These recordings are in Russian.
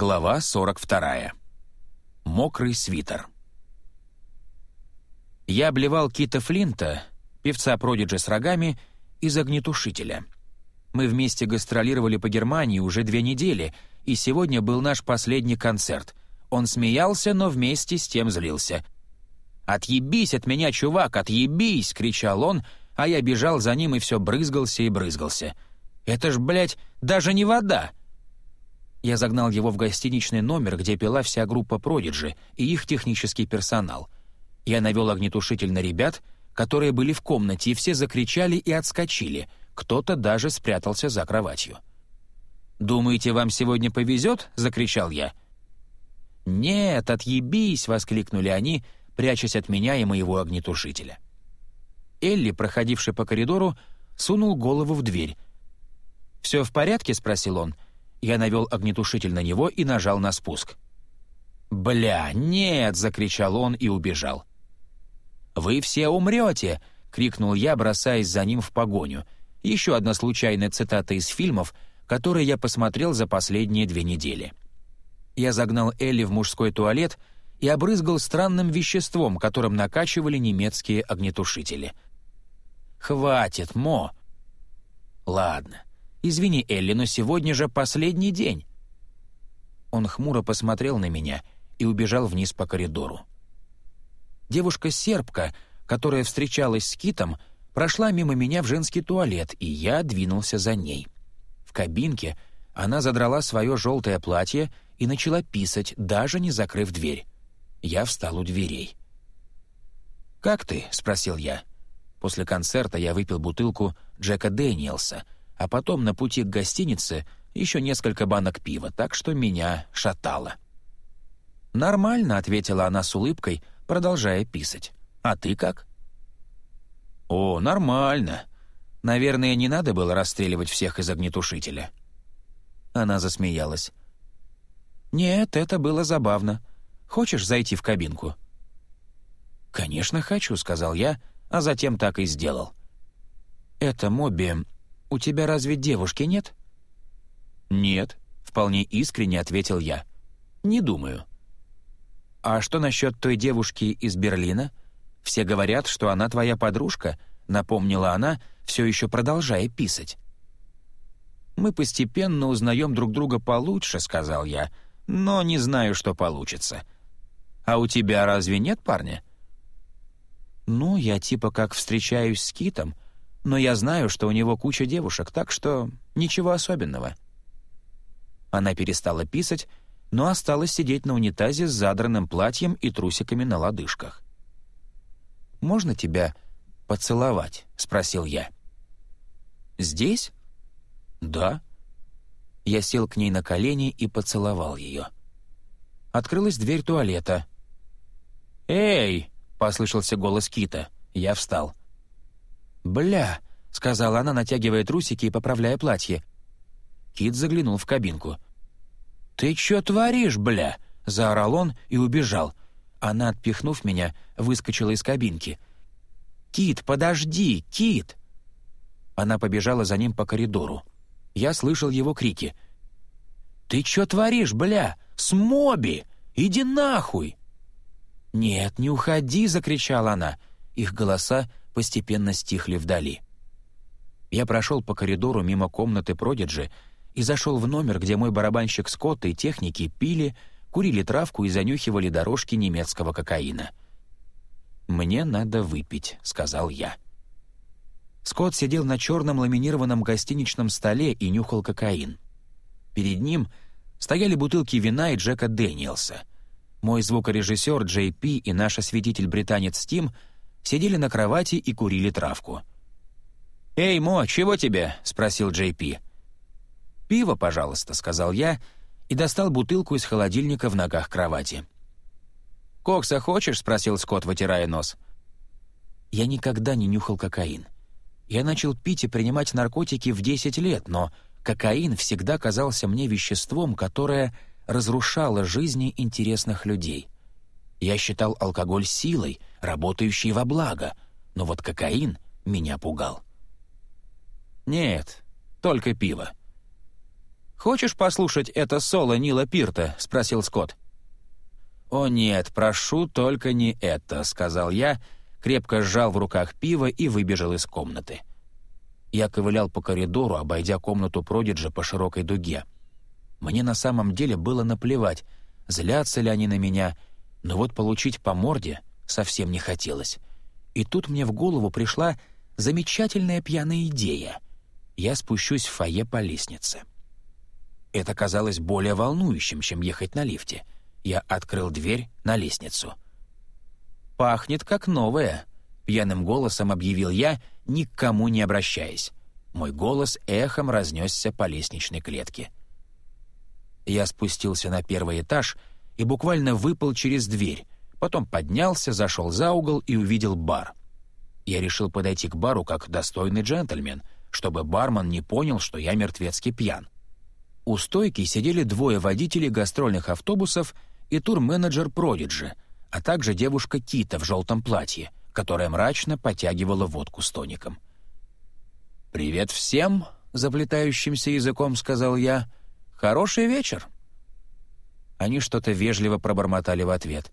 Глава 42. Мокрый свитер. Я обливал Кита Флинта, певца Продиджи с рогами, из огнетушителя. Мы вместе гастролировали по Германии уже две недели, и сегодня был наш последний концерт. Он смеялся, но вместе с тем злился. «Отъебись от меня, чувак, отъебись!» — кричал он, а я бежал за ним и все брызгался и брызгался. «Это ж, блядь, даже не вода!» Я загнал его в гостиничный номер, где пила вся группа Продиджи и их технический персонал. Я навел огнетушитель на ребят, которые были в комнате, и все закричали и отскочили. Кто-то даже спрятался за кроватью. «Думаете, вам сегодня повезет?» — закричал я. «Нет, отъебись!» — воскликнули они, прячась от меня и моего огнетушителя. Элли, проходивший по коридору, сунул голову в дверь. «Все в порядке?» — спросил он. — я навел огнетушитель на него и нажал на спуск. «Бля, нет!» — закричал он и убежал. «Вы все умрете!» — крикнул я, бросаясь за ним в погоню. Еще одна случайная цитата из фильмов, которые я посмотрел за последние две недели. Я загнал Элли в мужской туалет и обрызгал странным веществом, которым накачивали немецкие огнетушители. «Хватит, Мо!» «Ладно, «Извини, Элли, но сегодня же последний день». Он хмуро посмотрел на меня и убежал вниз по коридору. Девушка-сербка, которая встречалась с Китом, прошла мимо меня в женский туалет, и я двинулся за ней. В кабинке она задрала свое желтое платье и начала писать, даже не закрыв дверь. Я встал у дверей. «Как ты?» — спросил я. После концерта я выпил бутылку Джека Дэниелса — а потом на пути к гостинице еще несколько банок пива, так что меня шатало. «Нормально», — ответила она с улыбкой, продолжая писать. «А ты как?» «О, нормально. Наверное, не надо было расстреливать всех из огнетушителя». Она засмеялась. «Нет, это было забавно. Хочешь зайти в кабинку?» «Конечно хочу», — сказал я, а затем так и сделал. «Это Моби «У тебя разве девушки нет?» «Нет», — вполне искренне ответил я. «Не думаю». «А что насчет той девушки из Берлина? Все говорят, что она твоя подружка», — напомнила она, все еще продолжая писать. «Мы постепенно узнаем друг друга получше», — сказал я, «но не знаю, что получится». «А у тебя разве нет парня?» «Ну, я типа как встречаюсь с Китом», — но я знаю, что у него куча девушек, так что ничего особенного». Она перестала писать, но осталась сидеть на унитазе с задранным платьем и трусиками на лодыжках. «Можно тебя поцеловать?» — спросил я. «Здесь?» «Да». Я сел к ней на колени и поцеловал ее. Открылась дверь туалета. «Эй!» — послышался голос Кита. Я встал. «Бля!» — сказала она, натягивая трусики и поправляя платье. Кит заглянул в кабинку. «Ты чё творишь, бля?» — заорал он и убежал. Она, отпихнув меня, выскочила из кабинки. «Кит, подожди, Кит!» Она побежала за ним по коридору. Я слышал его крики. «Ты чё творишь, бля? С Моби! Иди нахуй!» «Нет, не уходи!» — закричала она. Их голоса постепенно стихли вдали. Я прошел по коридору мимо комнаты Продиджи и зашел в номер, где мой барабанщик Скотт и техники пили, курили травку и занюхивали дорожки немецкого кокаина. «Мне надо выпить», — сказал я. Скотт сидел на черном ламинированном гостиничном столе и нюхал кокаин. Перед ним стояли бутылки вина и Джека Дэниелса. Мой звукорежиссер Джей Пи и наш осветитель-британец Тим — сидели на кровати и курили травку. «Эй, Мо, чего тебе?» — спросил Джей Пи. «Пиво, пожалуйста», — сказал я и достал бутылку из холодильника в ногах кровати. «Кокса хочешь?» — спросил Скотт, вытирая нос. Я никогда не нюхал кокаин. Я начал пить и принимать наркотики в 10 лет, но кокаин всегда казался мне веществом, которое разрушало жизни интересных людей. Я считал алкоголь силой, работающей во благо, но вот кокаин меня пугал. «Нет, только пиво». «Хочешь послушать это соло Нила Пирта?» — спросил Скотт. «О нет, прошу, только не это», — сказал я, крепко сжал в руках пиво и выбежал из комнаты. Я ковылял по коридору, обойдя комнату Продиджа по широкой дуге. Мне на самом деле было наплевать, злятся ли они на меня, но вот получить по морде совсем не хотелось. И тут мне в голову пришла замечательная пьяная идея. Я спущусь в фойе по лестнице. Это казалось более волнующим, чем ехать на лифте. Я открыл дверь на лестницу. «Пахнет как новое», — пьяным голосом объявил я, никому не обращаясь. Мой голос эхом разнесся по лестничной клетке. Я спустился на первый этаж и буквально выпал через дверь, потом поднялся, зашел за угол и увидел бар. Я решил подойти к бару как достойный джентльмен, чтобы бармен не понял, что я мертвецкий пьян. У стойки сидели двое водителей гастрольных автобусов и турменеджер Продиджи, а также девушка Кита в желтом платье, которая мрачно потягивала водку с тоником. «Привет всем!» — заплетающимся языком сказал я. «Хороший вечер!» Они что-то вежливо пробормотали в ответ.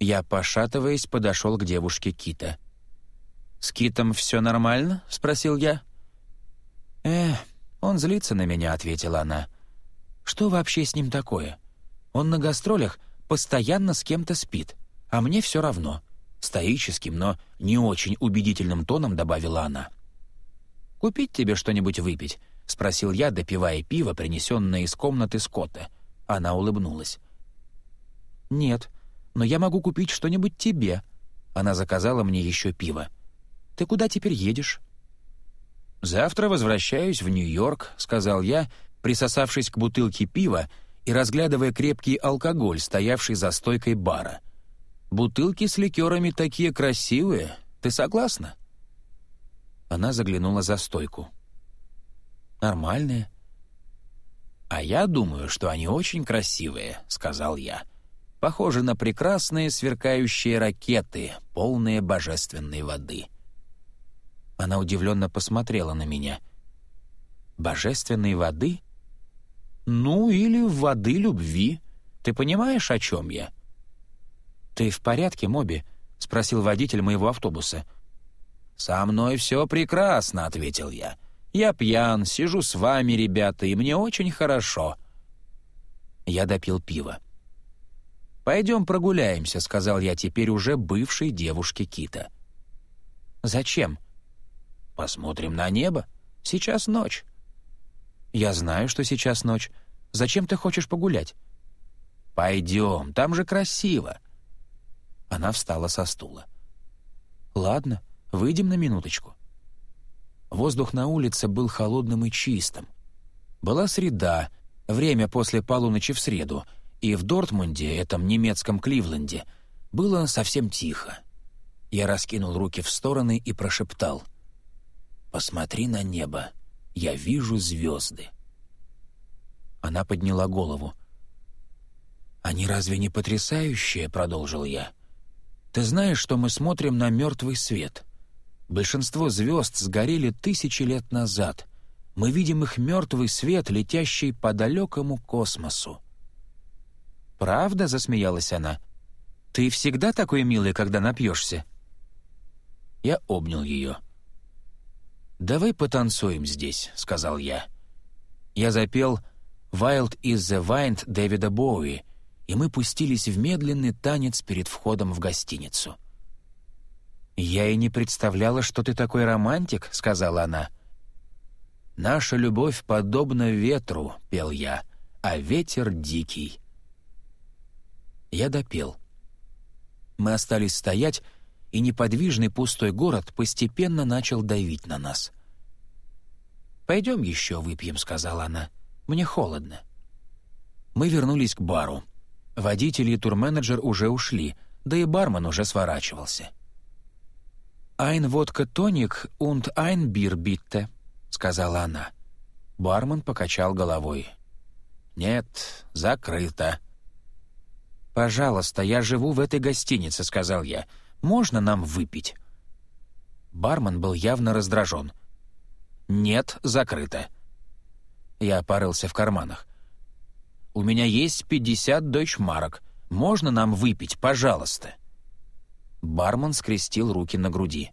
Я, пошатываясь, подошел к девушке Кита. «С Китом все нормально?» — спросил я. «Эх, он злится на меня», — ответила она. Что вообще с ним такое? Он на гастролях постоянно с кем-то спит, а мне все равно. Стоическим, но не очень убедительным тоном добавила она. «Купить тебе что-нибудь выпить?» — спросил я, допивая пиво, принесенное из комнаты Скотта. Она улыбнулась. «Нет, но я могу купить что-нибудь тебе». Она заказала мне еще пиво. «Ты куда теперь едешь?» «Завтра возвращаюсь в Нью-Йорк», — сказал я, присосавшись к бутылке пива и разглядывая крепкий алкоголь, стоявший за стойкой бара. «Бутылки с ликерами такие красивые. Ты согласна?» Она заглянула за стойку. «Нормальные». «А я думаю, что они очень красивые», — сказал я. «Похожи на прекрасные сверкающие ракеты, полные божественной воды». Она удивленно посмотрела на меня. «Божественной воды?» Ну, или воды любви. Ты понимаешь, о чем я?» «Ты в порядке, Моби?» — спросил водитель моего автобуса. «Со мной все прекрасно», — ответил я. «Я пьян, сижу с вами, ребята, и мне очень хорошо». Я допил пиво. «Пойдем прогуляемся», — сказал я теперь уже бывшей девушке Кита. «Зачем?» «Посмотрим на небо. Сейчас ночь». «Я знаю, что сейчас ночь. Зачем ты хочешь погулять?» «Пойдем, там же красиво». Она встала со стула. «Ладно, выйдем на минуточку». Воздух на улице был холодным и чистым. Была среда, время после полуночи в среду, и в Дортмунде, этом немецком Кливленде, было совсем тихо. Я раскинул руки в стороны и прошептал. «Посмотри на небо я вижу звезды». Она подняла голову. «Они разве не потрясающие?» — продолжил я. «Ты знаешь, что мы смотрим на мертвый свет. Большинство звезд сгорели тысячи лет назад. Мы видим их мертвый свет, летящий по далекому космосу». «Правда?» — засмеялась она. «Ты всегда такой милый, когда напьешься?» Я обнял ее. «Давай потанцуем здесь», — сказал я. Я запел «Wild is the Wind» Дэвида Боуи, и мы пустились в медленный танец перед входом в гостиницу. «Я и не представляла, что ты такой романтик», — сказала она. «Наша любовь подобна ветру», — пел я, — «а ветер дикий». Я допел. Мы остались стоять, и неподвижный пустой город постепенно начал давить на нас. «Пойдем еще выпьем», — сказала она. «Мне холодно». Мы вернулись к бару. Водитель и турменеджер уже ушли, да и бармен уже сворачивался. «Айн водка тоник und ein бир битте», — сказала она. Бармен покачал головой. «Нет, закрыто». «Пожалуйста, я живу в этой гостинице», — сказал я. Можно нам выпить?» Бармен был явно раздражен. «Нет, закрыто». Я порылся в карманах. «У меня есть пятьдесят дойчмарок. Можно нам выпить, пожалуйста?» Бармен скрестил руки на груди.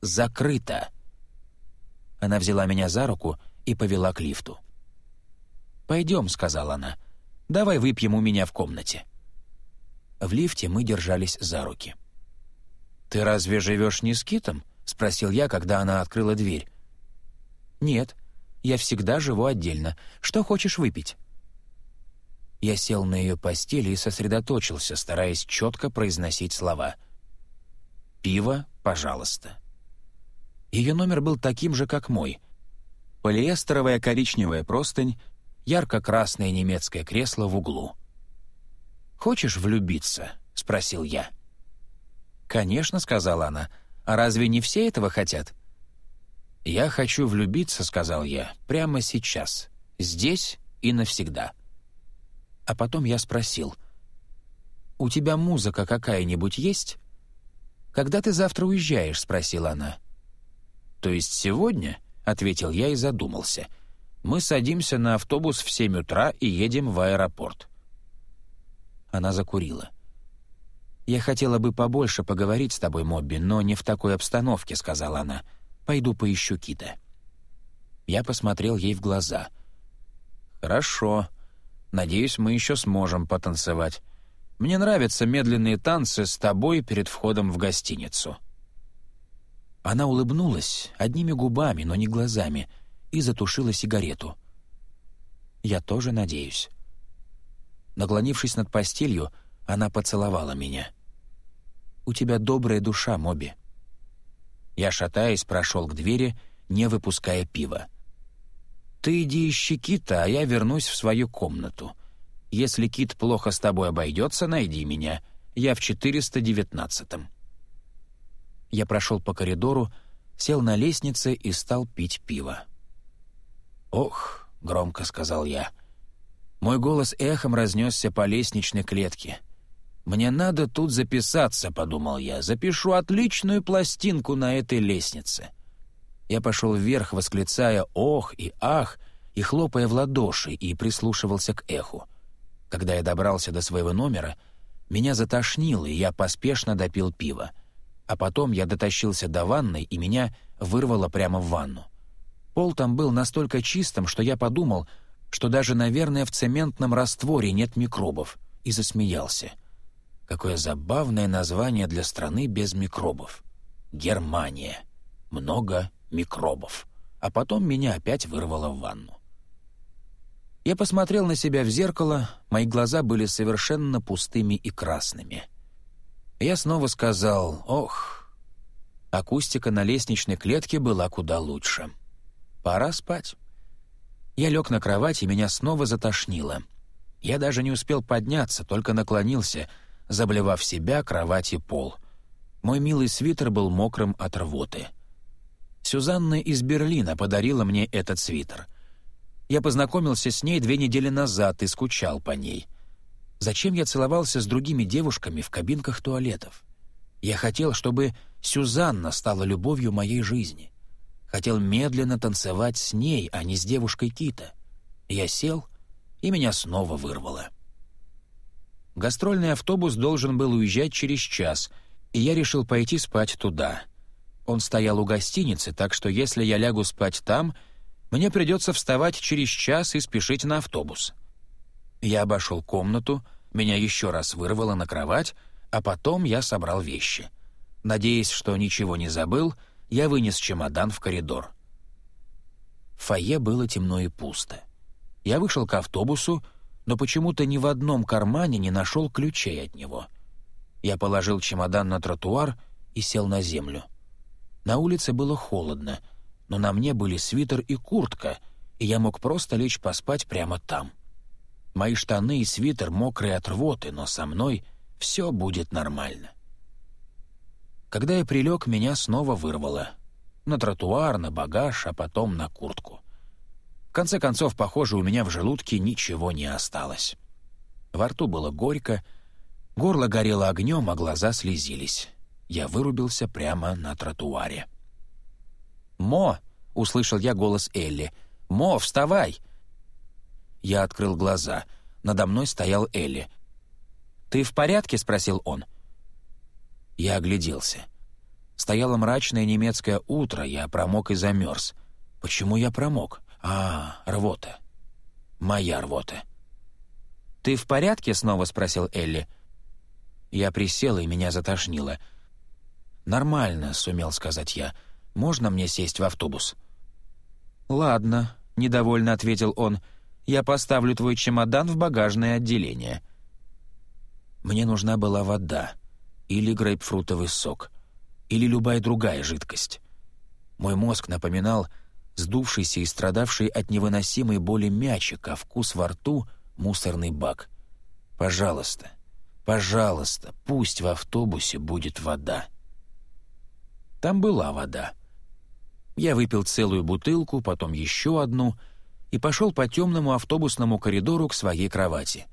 «Закрыто!» Она взяла меня за руку и повела к лифту. «Пойдем», — сказала она. «Давай выпьем у меня в комнате». В лифте мы держались за руки. «Ты разве живешь не с Китом?» — спросил я, когда она открыла дверь. «Нет, я всегда живу отдельно. Что хочешь выпить?» Я сел на ее постели и сосредоточился, стараясь четко произносить слова. «Пиво, пожалуйста». Ее номер был таким же, как мой. Полиэстеровая коричневая простынь, ярко-красное немецкое кресло в углу. «Хочешь влюбиться?» — спросил я. «Конечно», — сказала она. «А разве не все этого хотят?» «Я хочу влюбиться», — сказал я, — «прямо сейчас, здесь и навсегда». А потом я спросил, «У тебя музыка какая-нибудь есть?» «Когда ты завтра уезжаешь?» — спросила она. «То есть сегодня?» — ответил я и задумался. «Мы садимся на автобус в семь утра и едем в аэропорт». Она закурила. «Я хотела бы побольше поговорить с тобой, Мобби, но не в такой обстановке», — сказала она. «Пойду поищу Кита». Я посмотрел ей в глаза. «Хорошо. Надеюсь, мы еще сможем потанцевать. Мне нравятся медленные танцы с тобой перед входом в гостиницу». Она улыбнулась одними губами, но не глазами, и затушила сигарету. «Я тоже надеюсь». Наклонившись над постелью, она поцеловала меня. «У тебя добрая душа, Моби». Я, шатаясь, прошел к двери, не выпуская пива. «Ты иди ищи Кита, а я вернусь в свою комнату. Если Кит плохо с тобой обойдется, найди меня. Я в 419-м». Я прошел по коридору, сел на лестнице и стал пить пиво. «Ох», — громко сказал я, — мой голос эхом разнесся по лестничной клетке. «Мне надо тут записаться», — подумал я, — «запишу отличную пластинку на этой лестнице». Я пошел вверх, восклицая «ох» и «ах», и хлопая в ладоши, и прислушивался к эху. Когда я добрался до своего номера, меня затошнило, и я поспешно допил пиво а потом я дотащился до ванной, и меня вырвало прямо в ванну. Пол там был настолько чистым, что я подумал, что даже, наверное, в цементном растворе нет микробов, и засмеялся. Какое забавное название для страны без микробов. Германия. Много микробов. А потом меня опять вырвало в ванну. Я посмотрел на себя в зеркало, мои глаза были совершенно пустыми и красными. Я снова сказал «Ох». Акустика на лестничной клетке была куда лучше. Пора спать. Я лег на кровать, и меня снова затошнило. Я даже не успел подняться, только наклонился, заблевав себя, кровать и пол. Мой милый свитер был мокрым от рвоты. Сюзанна из Берлина подарила мне этот свитер. Я познакомился с ней две недели назад и скучал по ней — Зачем я целовался с другими девушками в кабинках туалетов? Я хотел, чтобы Сюзанна стала любовью моей жизни. Хотел медленно танцевать с ней, а не с девушкой Кита. Я сел, и меня снова вырвало. Гастрольный автобус должен был уезжать через час, и я решил пойти спать туда. Он стоял у гостиницы, так что если я лягу спать там, мне придется вставать через час и спешить на автобус. Я обошел комнату, меня еще раз вырвало на кровать, а потом я собрал вещи. Надеясь, что ничего не забыл, я вынес чемодан в коридор. В фойе было темно и пусто. Я вышел к автобусу, но почему-то ни в одном кармане не нашел ключей от него. Я положил чемодан на тротуар и сел на землю. На улице было холодно, но на мне были свитер и куртка, и я мог просто лечь поспать прямо там. — Мои штаны и свитер мокрые от рвоты, но со мной все будет нормально. Когда я прилег, меня снова вырвало. На тротуар, на багаж, а потом на куртку. В конце концов, похоже, у меня в желудке ничего не осталось. Во рту было горько, горло горело огнем, а глаза слезились. Я вырубился прямо на тротуаре. «Мо!» — услышал я голос Элли. «Мо, вставай!» Я открыл глаза. Надо мной стоял Элли. «Ты в порядке?» — спросил он. Я огляделся. Стояло мрачное немецкое утро, я промок и замерз. Почему я промок? А, рвота. Моя рвота. «Ты в порядке?» — снова спросил Элли. Я присел, и меня затошнило. «Нормально», — сумел сказать я. «Можно мне сесть в автобус?» «Ладно», — недовольно ответил он. «Я поставлю твой чемодан в багажное отделение». Мне нужна была вода или грейпфрутовый сок, или любая другая жидкость. Мой мозг напоминал сдувшийся и страдавший от невыносимой боли мячик, а вкус во рту — мусорный бак. «Пожалуйста, пожалуйста, пусть в автобусе будет вода». Там была вода. Я выпил целую бутылку, потом еще одну и пошел по темному автобусному коридору к своей кровати.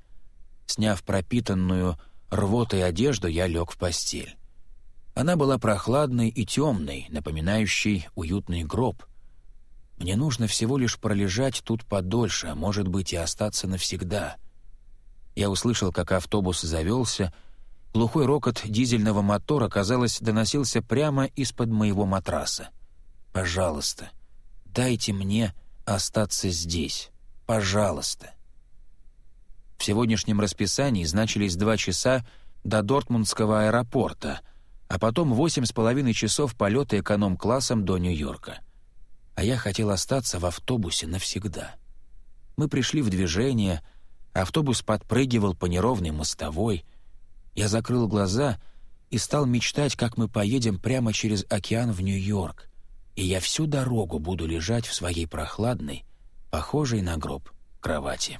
Сняв пропитанную рвотой одежду, я лег в постель. Она была прохладной и темной, напоминающей уютный гроб. Мне нужно всего лишь пролежать тут подольше, а может быть и остаться навсегда. Я услышал, как автобус завелся. Глухой рокот дизельного мотора, казалось, доносился прямо из-под моего матраса. «Пожалуйста, дайте мне остаться здесь. Пожалуйста». В сегодняшнем расписании значились два часа до Дортмундского аэропорта, а потом восемь с половиной часов полета эконом-классом до Нью-Йорка. А я хотел остаться в автобусе навсегда. Мы пришли в движение, автобус подпрыгивал по неровной мостовой. Я закрыл глаза и стал мечтать, как мы поедем прямо через океан в Нью-Йорк, и я всю дорогу буду лежать в своей прохладной, похожей на гроб, кровати.